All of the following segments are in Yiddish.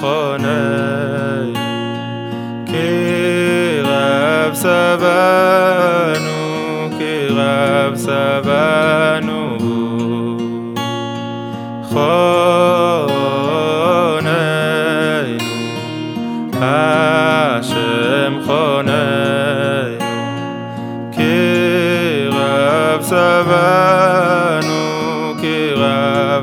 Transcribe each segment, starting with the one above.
חונן כי רב סבנו כי רב סבנו חוננו השם חונן כי רב סבנו כי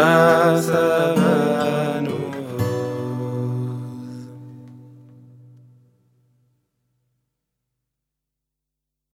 time.